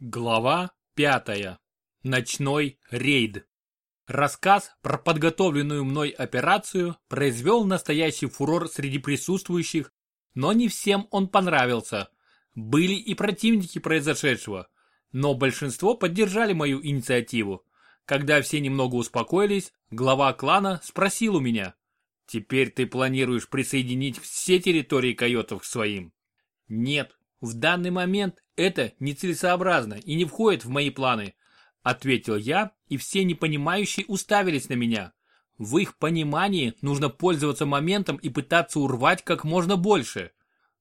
Глава пятая. Ночной рейд. Рассказ про подготовленную мной операцию произвел настоящий фурор среди присутствующих, но не всем он понравился. Были и противники произошедшего, но большинство поддержали мою инициативу. Когда все немного успокоились, глава клана спросил у меня, «Теперь ты планируешь присоединить все территории койотов к своим?» «Нет, в данный момент это нецелесообразно и не входит в мои планы, ответил я, и все непонимающие уставились на меня. В их понимании нужно пользоваться моментом и пытаться урвать как можно больше.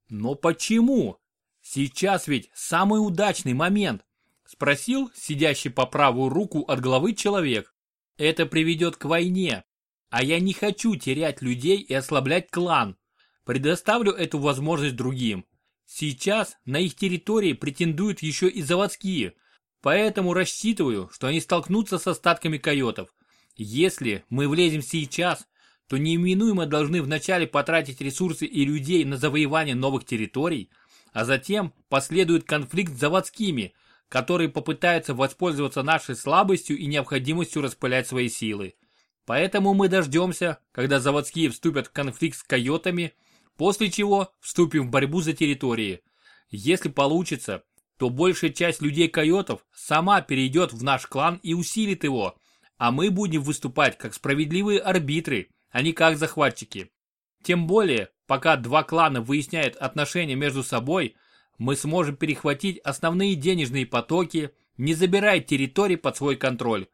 Но почему? Сейчас ведь самый удачный момент, спросил сидящий по правую руку от главы человек. Это приведет к войне, а я не хочу терять людей и ослаблять клан. Предоставлю эту возможность другим. Сейчас на их территории претендуют еще и заводские, поэтому рассчитываю, что они столкнутся с остатками койотов. Если мы влезем сейчас, то неименуемо должны вначале потратить ресурсы и людей на завоевание новых территорий, а затем последует конфликт с заводскими, которые попытаются воспользоваться нашей слабостью и необходимостью распылять свои силы. Поэтому мы дождемся, когда заводские вступят в конфликт с койотами – После чего вступим в борьбу за территории. Если получится, то большая часть людей-койотов сама перейдет в наш клан и усилит его, а мы будем выступать как справедливые арбитры, а не как захватчики. Тем более, пока два клана выясняют отношения между собой, мы сможем перехватить основные денежные потоки, не забирая территории под свой контроль.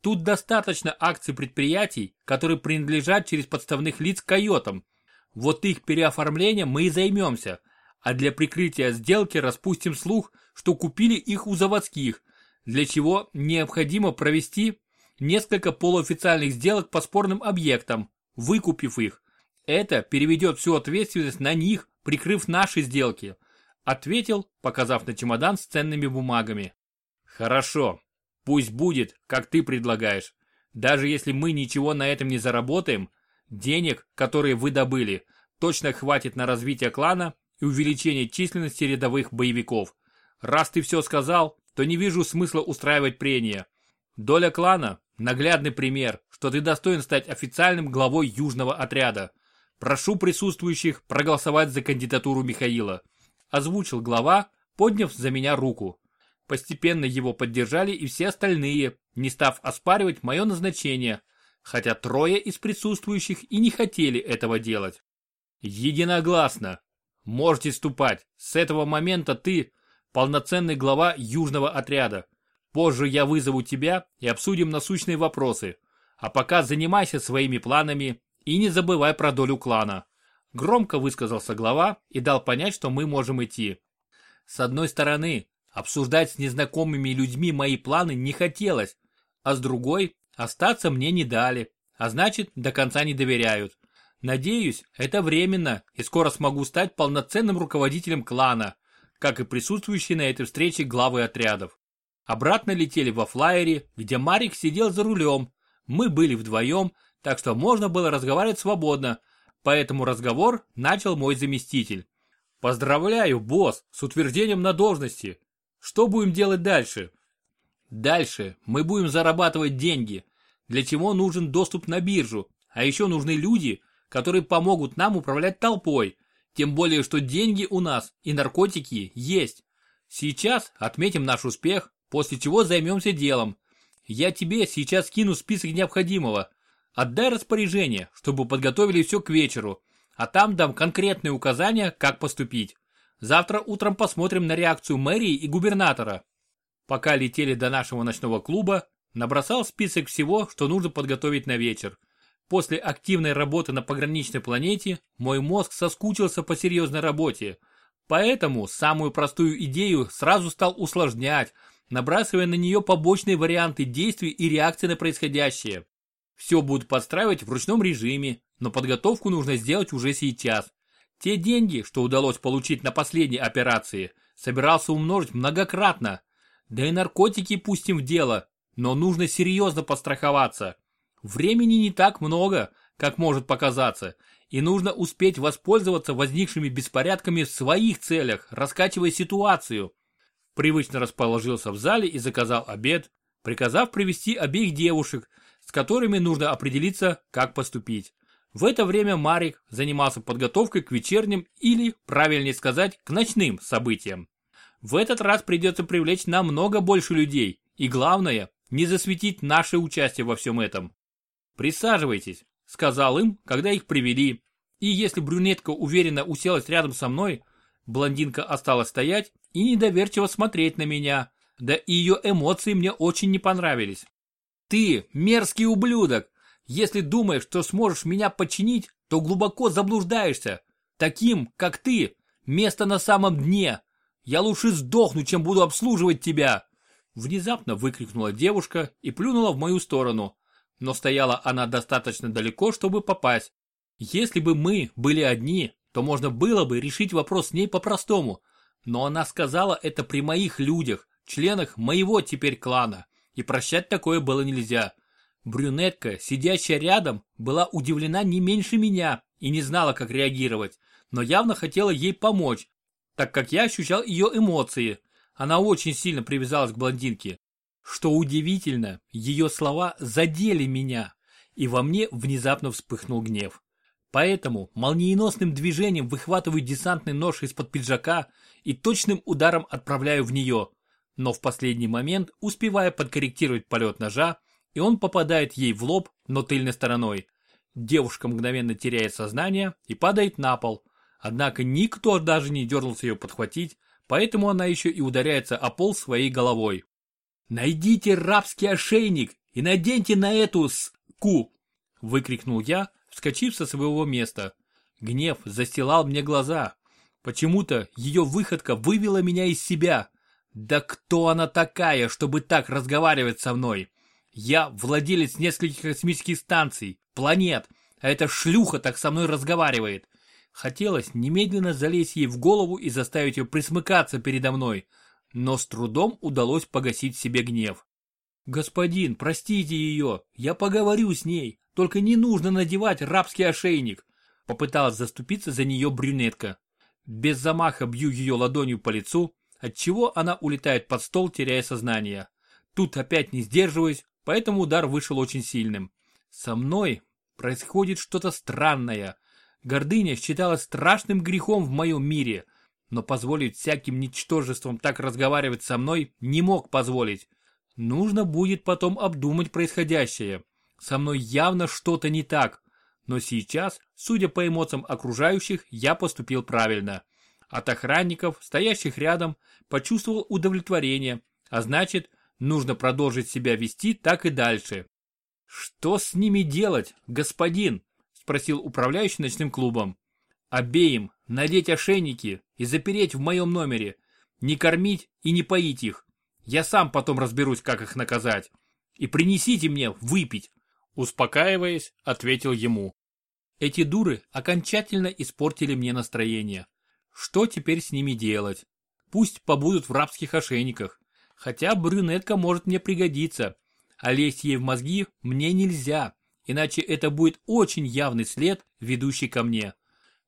Тут достаточно акций предприятий, которые принадлежат через подставных лиц койотам, вот их переоформлением мы и займемся, а для прикрытия сделки распустим слух, что купили их у заводских, для чего необходимо провести несколько полуофициальных сделок по спорным объектам, выкупив их. Это переведет всю ответственность на них, прикрыв наши сделки. Ответил, показав на чемодан с ценными бумагами. Хорошо, пусть будет, как ты предлагаешь. Даже если мы ничего на этом не заработаем, Денег, которые вы добыли, точно хватит на развитие клана и увеличение численности рядовых боевиков. Раз ты все сказал, то не вижу смысла устраивать прения. Доля клана – наглядный пример, что ты достоин стать официальным главой южного отряда. Прошу присутствующих проголосовать за кандидатуру Михаила. Озвучил глава, подняв за меня руку. Постепенно его поддержали и все остальные, не став оспаривать мое назначение – хотя трое из присутствующих и не хотели этого делать. Единогласно. Можете ступать. С этого момента ты полноценный глава южного отряда. Позже я вызову тебя и обсудим насущные вопросы. А пока занимайся своими планами и не забывай про долю клана. Громко высказался глава и дал понять, что мы можем идти. С одной стороны, обсуждать с незнакомыми людьми мои планы не хотелось, а с другой, Остаться мне не дали, а значит, до конца не доверяют. Надеюсь, это временно, и скоро смогу стать полноценным руководителем клана, как и присутствующие на этой встрече главы отрядов. Обратно летели во флайере, где Марик сидел за рулем. Мы были вдвоем, так что можно было разговаривать свободно, поэтому разговор начал мой заместитель. Поздравляю, босс, с утверждением на должности. Что будем делать дальше? Дальше мы будем зарабатывать деньги, для чего нужен доступ на биржу, а еще нужны люди, которые помогут нам управлять толпой, тем более, что деньги у нас и наркотики есть. Сейчас отметим наш успех, после чего займемся делом. Я тебе сейчас скину список необходимого. Отдай распоряжение, чтобы подготовили все к вечеру, а там дам конкретные указания, как поступить. Завтра утром посмотрим на реакцию мэрии и губернатора. Пока летели до нашего ночного клуба, набросал список всего, что нужно подготовить на вечер. После активной работы на пограничной планете мой мозг соскучился по серьезной работе. Поэтому самую простую идею сразу стал усложнять, набрасывая на нее побочные варианты действий и реакции на происходящее. Все будут подстраивать в ручном режиме, но подготовку нужно сделать уже сейчас. Те деньги, что удалось получить на последней операции, собирался умножить многократно, да и наркотики пустим в дело, но нужно серьезно постраховаться. Времени не так много, как может показаться, и нужно успеть воспользоваться возникшими беспорядками в своих целях, раскачивая ситуацию. Привычно расположился в зале и заказал обед, приказав привести обеих девушек, с которыми нужно определиться, как поступить. В это время Марик занимался подготовкой к вечерним или, правильнее сказать, к ночным событиям. В этот раз придется привлечь намного больше людей и, главное, не засветить наше участие во всем этом. «Присаживайтесь», — сказал им, когда их привели, и если брюнетка уверенно уселась рядом со мной, блондинка осталась стоять и недоверчиво смотреть на меня, да и ее эмоции мне очень не понравились. «Ты мерзкий ублюдок!» Если думаешь, что сможешь меня подчинить, то глубоко заблуждаешься. Таким, как ты, место на самом дне. Я лучше сдохну, чем буду обслуживать тебя. Внезапно выкрикнула девушка и плюнула в мою сторону. Но стояла она достаточно далеко, чтобы попасть. Если бы мы были одни, то можно было бы решить вопрос с ней по-простому. Но она сказала это при моих людях, членах моего теперь клана. И прощать такое было нельзя. Брюнетка, сидящая рядом, была удивлена не меньше меня и не знала, как реагировать, но явно хотела ей помочь, так как я ощущал ее эмоции. Она очень сильно привязалась к блондинке. Что удивительно, ее слова задели меня, и во мне внезапно вспыхнул гнев. Поэтому молниеносным движением выхватываю десантный нож из-под пиджака и точным ударом отправляю в нее, но в последний момент успевая подкорректировать полет ножа, и он попадает ей в лоб, но тыльной стороной. Девушка мгновенно теряет сознание и падает на пол. Однако никто даже не дернулся ее подхватить, поэтому она еще и ударяется о пол своей головой. «Найдите рабский ошейник и наденьте на эту ску!» выкрикнул я, вскочив со своего места. Гнев застилал мне глаза. Почему-то ее выходка вывела меня из себя. Да кто она такая, чтобы так разговаривать со мной? Я владелец нескольких космических станций, планет, а эта шлюха так со мной разговаривает. Хотелось немедленно залезть ей в голову и заставить ее присмыкаться передо мной, но с трудом удалось погасить себе гнев. «Господин, простите ее, я поговорю с ней, только не нужно надевать рабский ошейник», попыталась заступиться за нее брюнетка. Без замаха бью ее ладонью по лицу, отчего она улетает под стол, теряя сознание. Тут опять не сдерживаюсь, поэтому удар вышел очень сильным. Со мной происходит что-то странное. Гордыня считалась страшным грехом в моем мире, но позволить всяким ничтожествам так разговаривать со мной не мог позволить. Нужно будет потом обдумать происходящее. Со мной явно что-то не так, но сейчас, судя по эмоциям окружающих, я поступил правильно. От охранников, стоящих рядом, почувствовал удовлетворение, а значит, Нужно продолжить себя вести так и дальше. «Что с ними делать, господин?» – спросил управляющий ночным клубом. «Обеим надеть ошейники и запереть в моем номере. Не кормить и не поить их. Я сам потом разберусь, как их наказать. И принесите мне выпить», – успокаиваясь, ответил ему. Эти дуры окончательно испортили мне настроение. Что теперь с ними делать? Пусть побудут в рабских ошейниках. Хотя брюнетка может мне пригодиться. А лезть ей в мозги мне нельзя, иначе это будет очень явный след, ведущий ко мне.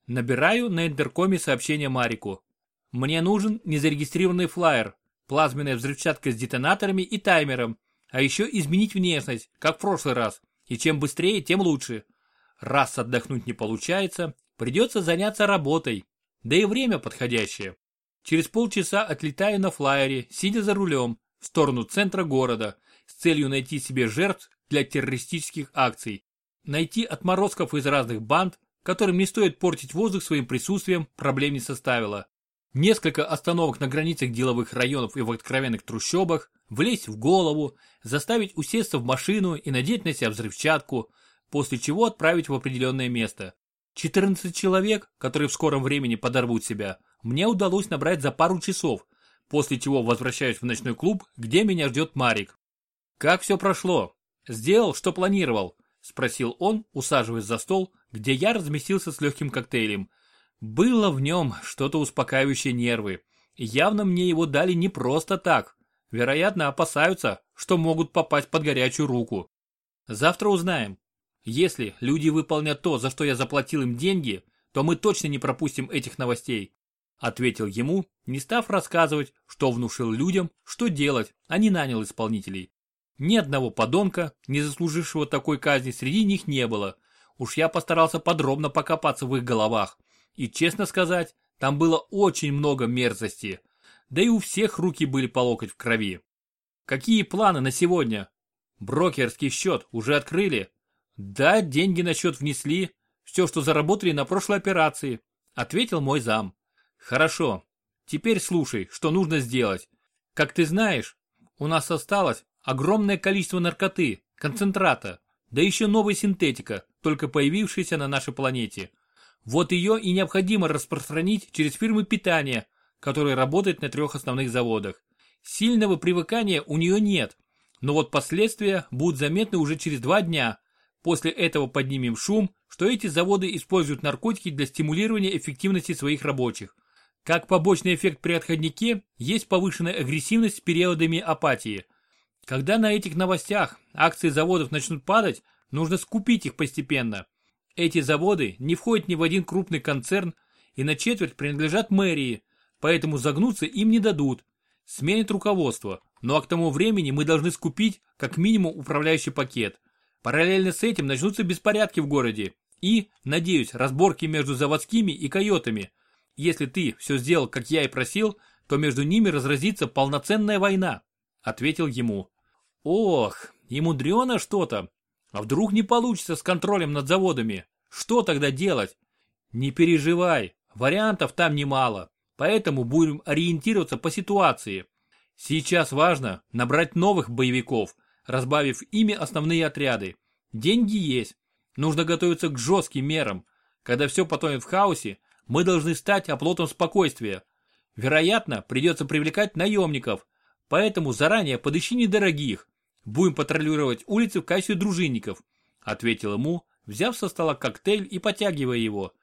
Набираю на интеркоме сообщение Марику. Мне нужен незарегистрированный флайер, плазменная взрывчатка с детонаторами и таймером, а еще изменить внешность, как в прошлый раз, и чем быстрее, тем лучше. Раз отдохнуть не получается, придется заняться работой, да и время подходящее. Через полчаса отлетаю на флайере, сидя за рулем, в сторону центра города, с целью найти себе жертв для террористических акций. Найти отморозков из разных банд, которым не стоит портить воздух своим присутствием, проблем не составило. Несколько остановок на границах деловых районов и в откровенных трущобах, влезть в голову, заставить усесться в машину и надеть на себя взрывчатку, после чего отправить в определенное место. 14 человек, которые в скором времени подорвут себя, мне удалось набрать за пару часов, после чего возвращаюсь в ночной клуб, где меня ждет Марик. «Как все прошло? Сделал, что планировал?» – спросил он, усаживаясь за стол, где я разместился с легким коктейлем. Было в нем что-то успокаивающее нервы. явно мне его дали не просто так. Вероятно, опасаются, что могут попасть под горячую руку. Завтра узнаем. Если люди выполнят то, за что я заплатил им деньги, то мы точно не пропустим этих новостей. Ответил ему, не став рассказывать, что внушил людям, что делать, а не нанял исполнителей. Ни одного подонка, не заслужившего такой казни, среди них не было. Уж я постарался подробно покопаться в их головах. И честно сказать, там было очень много мерзости. Да и у всех руки были по локоть в крови. Какие планы на сегодня? Брокерский счет уже открыли? Да, деньги на счет внесли. Все, что заработали на прошлой операции. Ответил мой зам. Хорошо. Теперь слушай, что нужно сделать. Как ты знаешь, у нас осталось огромное количество наркоты, концентрата, да еще новой синтетика, только появившейся на нашей планете. Вот ее и необходимо распространить через фирмы питания, которые работают на трех основных заводах. Сильного привыкания у нее нет, но вот последствия будут заметны уже через два дня. После этого поднимем шум, что эти заводы используют наркотики для стимулирования эффективности своих рабочих. Как побочный эффект при отходнике, есть повышенная агрессивность с периодами апатии. Когда на этих новостях акции заводов начнут падать, нужно скупить их постепенно. Эти заводы не входят ни в один крупный концерн и на четверть принадлежат мэрии, поэтому загнуться им не дадут сменит руководство, но ну а к тому времени мы должны скупить как минимум управляющий пакет. Параллельно с этим начнутся беспорядки в городе и, надеюсь, разборки между заводскими и койотами. Если ты все сделал, как я и просил, то между ними разразится полноценная война, ответил ему. Ох, и мудрено что-то. А вдруг не получится с контролем над заводами? Что тогда делать? Не переживай, вариантов там немало. Поэтому будем ориентироваться по ситуации. Сейчас важно набрать новых боевиков, разбавив ими основные отряды. Деньги есть. Нужно готовиться к жестким мерам. Когда все потонет в хаосе, мы должны стать оплотом спокойствия. Вероятно, придется привлекать наемников, поэтому заранее подыщи недорогих. Будем патрулировать улицы в качестве дружинников, ответил ему, взяв со стола коктейль и потягивая его.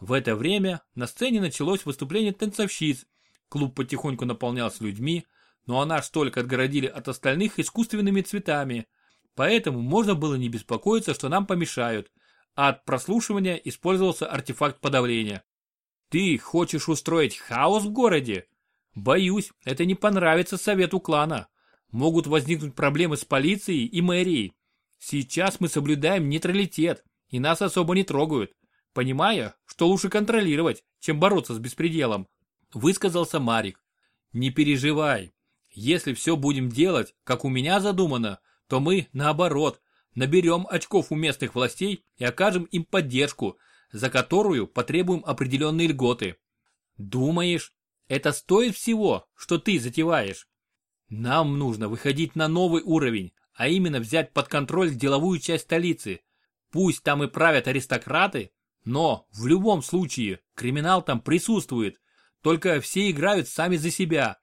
В это время на сцене началось выступление танцовщиц. Клуб потихоньку наполнялся людьми, но она столик отгородили от остальных искусственными цветами. Поэтому можно было не беспокоиться, что нам помешают, а от прослушивания использовался артефакт подавления. Ты хочешь устроить хаос в городе? Боюсь, это не понравится совету клана. Могут возникнуть проблемы с полицией и мэрией. Сейчас мы соблюдаем нейтралитет, и нас особо не трогают понимая, что лучше контролировать, чем бороться с беспределом, высказался Марик. Не переживай, если все будем делать, как у меня задумано, то мы, наоборот, наберем очков у местных властей и окажем им поддержку, за которую потребуем определенные льготы. Думаешь, это стоит всего, что ты затеваешь? Нам нужно выходить на новый уровень, а именно взять под контроль деловую часть столицы. Пусть там и правят аристократы, но, в любом случае, криминал там присутствует, только все играют сами за себя.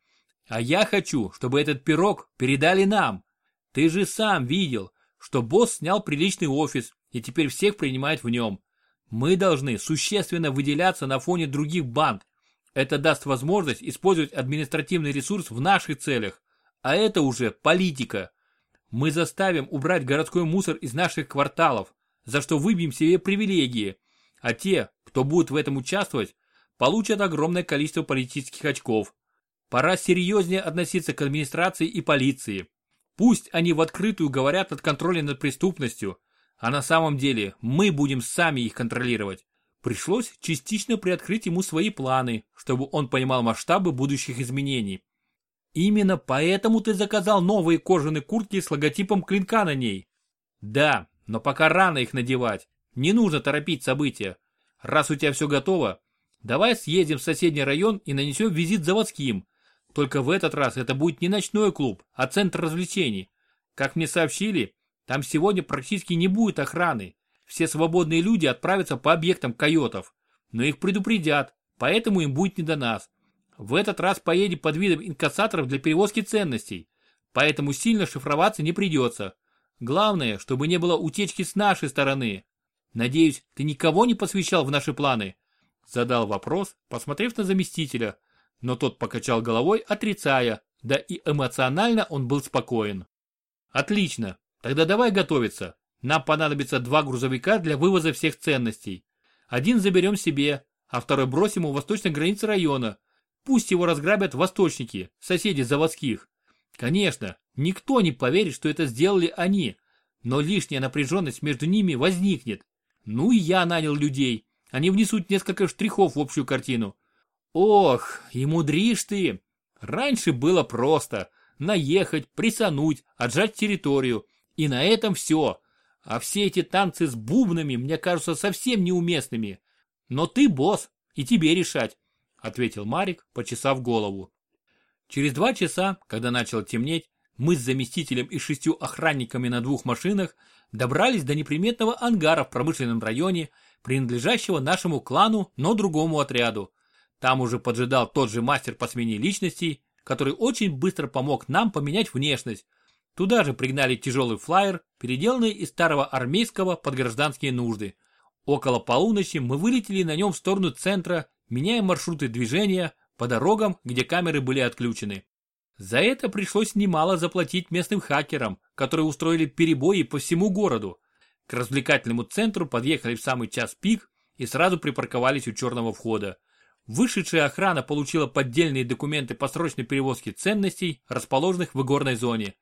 А я хочу, чтобы этот пирог передали нам. Ты же сам видел, что босс снял приличный офис и теперь всех принимает в нем. Мы должны существенно выделяться на фоне других банд. Это даст возможность использовать административный ресурс в наших целях. А это уже политика. Мы заставим убрать городской мусор из наших кварталов, за что выбьем себе привилегии – а те, кто будет в этом участвовать, получат огромное количество политических очков. Пора серьезнее относиться к администрации и полиции. Пусть они в открытую говорят от контроля над преступностью, а на самом деле мы будем сами их контролировать. Пришлось частично приоткрыть ему свои планы, чтобы он понимал масштабы будущих изменений. Именно поэтому ты заказал новые кожаные куртки с логотипом клинка на ней. Да, но пока рано их надевать. Не нужно торопить события. Раз у тебя все готово, давай съездим в соседний район и нанесем визит заводским. Только в этот раз это будет не ночной клуб, а центр развлечений. Как мне сообщили, там сегодня практически не будет охраны. Все свободные люди отправятся по объектам койотов. Но их предупредят, поэтому им будет не до нас. В этот раз поедем под видом инкассаторов для перевозки ценностей. Поэтому сильно шифроваться не придется. Главное, чтобы не было утечки с нашей стороны. Надеюсь, ты никого не посвящал в наши планы?» Задал вопрос, посмотрев на заместителя, но тот покачал головой, отрицая, да и эмоционально он был спокоен. «Отлично, тогда давай готовиться. Нам понадобится два грузовика для вывоза всех ценностей. Один заберем себе, а второй бросим у восточной границы района. Пусть его разграбят восточники, соседи заводских. Конечно, никто не поверит, что это сделали они, но лишняя напряженность между ними возникнет. Ну и я нанял людей, они внесут несколько штрихов в общую картину. Ох, и мудришь ты. Раньше было просто. Наехать, присануть, отжать территорию. И на этом все. А все эти танцы с бубнами мне кажутся совсем неуместными. Но ты босс, и тебе решать, ответил Марик, почесав голову. Через два часа, когда начало темнеть, мы с заместителем и шестью охранниками на двух машинах добрались до неприметного ангара в промышленном районе, принадлежащего нашему клану, но другому отряду. Там уже поджидал тот же мастер по смене личностей, который очень быстро помог нам поменять внешность. Туда же пригнали тяжелый флайер, переделанный из старого армейского под гражданские нужды. Около полуночи мы вылетели на нем в сторону центра, меняя маршруты движения по дорогам, где камеры были отключены. За это пришлось немало заплатить местным хакерам, которые устроили перебои по всему городу. К развлекательному центру подъехали в самый час пик и сразу припарковались у черного входа. Вышедшая охрана получила поддельные документы по срочной перевозке ценностей, расположенных в игорной зоне.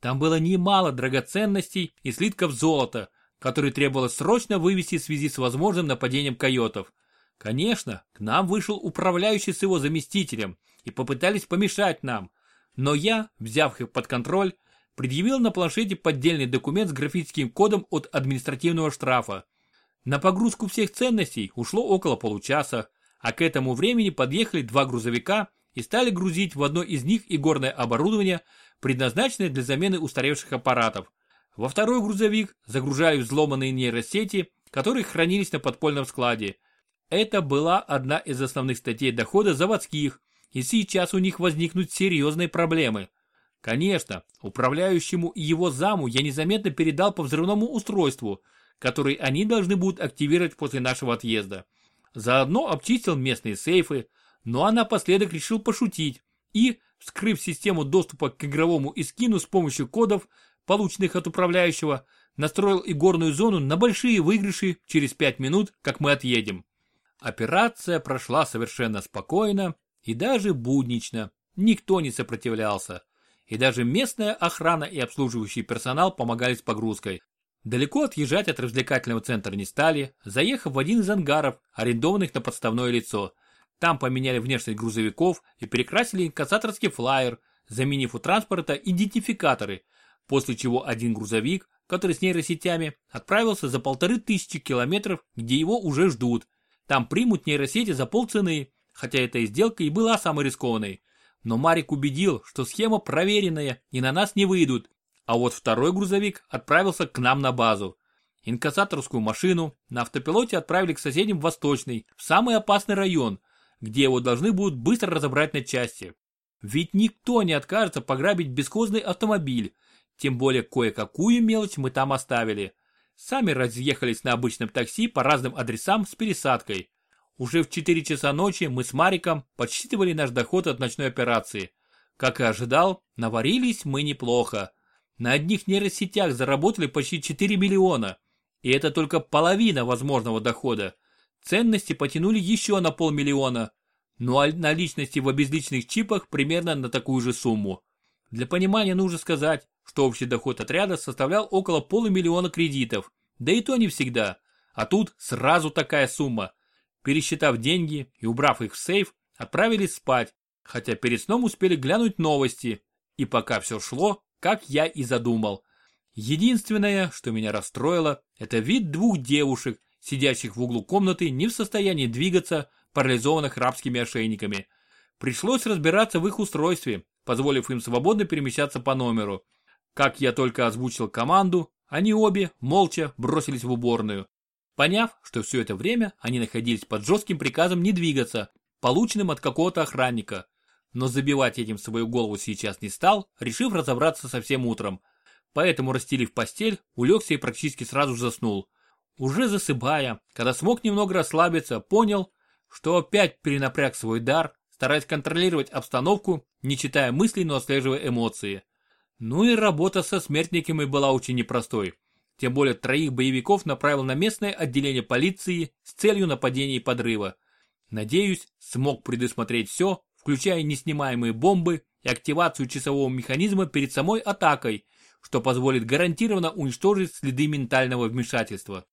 Там было немало драгоценностей и слитков золота, которые требовалось срочно вывести в связи с возможным нападением койотов. Конечно, к нам вышел управляющий с его заместителем и попытались помешать нам, но я, взяв их под контроль, предъявил на планшете поддельный документ с графическим кодом от административного штрафа. На погрузку всех ценностей ушло около получаса, а к этому времени подъехали два грузовика и стали грузить в одно из них игорное оборудование, предназначенное для замены устаревших аппаратов. Во второй грузовик загружали взломанные нейросети, которые хранились на подпольном складе. Это была одна из основных статей дохода заводских, и сейчас у них возникнут серьезные проблемы. Конечно, управляющему и его заму я незаметно передал по взрывному устройству, который они должны будут активировать после нашего отъезда. Заодно обчистил местные сейфы, но а напоследок решил пошутить и, вскрыв систему доступа к игровому искину с помощью кодов, полученных от управляющего, настроил игорную зону на большие выигрыши через 5 минут, как мы отъедем. Операция прошла совершенно спокойно, и даже буднично, никто не сопротивлялся. И даже местная охрана и обслуживающий персонал помогали с погрузкой. Далеко отъезжать от развлекательного центра не стали, заехав в один из ангаров, арендованных на подставное лицо. Там поменяли внешность грузовиков и перекрасили инкассаторский флайер, заменив у транспорта идентификаторы, после чего один грузовик, который с нейросетями, отправился за полторы тысячи километров, где его уже ждут. Там примут нейросети за полцены, хотя эта сделка и была самой рискованной. Но Марик убедил, что схема проверенная и на нас не выйдут. А вот второй грузовик отправился к нам на базу. Инкассаторскую машину на автопилоте отправили к соседям в Восточный, в самый опасный район, где его должны будут быстро разобрать на части. Ведь никто не откажется пограбить бесхозный автомобиль, тем более кое-какую мелочь мы там оставили. Сами разъехались на обычном такси по разным адресам с пересадкой. Уже в 4 часа ночи мы с Мариком подсчитывали наш доход от ночной операции. Как и ожидал, наварились мы неплохо. На одних нейросетях заработали почти 4 миллиона. И это только половина возможного дохода. Ценности потянули еще на полмиллиона. Ну а наличности в обезличенных чипах примерно на такую же сумму. Для понимания нужно сказать, что общий доход отряда составлял около полумиллиона кредитов. Да и то не всегда. А тут сразу такая сумма – Пересчитав деньги и убрав их в сейф, отправились спать, хотя перед сном успели глянуть новости. И пока все шло, как я и задумал. Единственное, что меня расстроило, это вид двух девушек, сидящих в углу комнаты, не в состоянии двигаться, парализованных рабскими ошейниками. Пришлось разбираться в их устройстве, позволив им свободно перемещаться по номеру. Как я только озвучил команду, они обе, молча, бросились в уборную. Поняв, что все это время они находились под жестким приказом не двигаться, полученным от какого-то охранника. Но забивать этим свою голову сейчас не стал, решив разобраться совсем утром. Поэтому, расстелив постель, улегся и практически сразу заснул. Уже засыпая, когда смог немного расслабиться, понял, что опять перенапряг свой дар, стараясь контролировать обстановку, не читая мыслей, но отслеживая эмоции. Ну и работа со смертниками была очень непростой. Тем более троих боевиков направил на местное отделение полиции с целью нападения и подрыва. Надеюсь, смог предусмотреть все, включая неснимаемые бомбы и активацию часового механизма перед самой атакой, что позволит гарантированно уничтожить следы ментального вмешательства.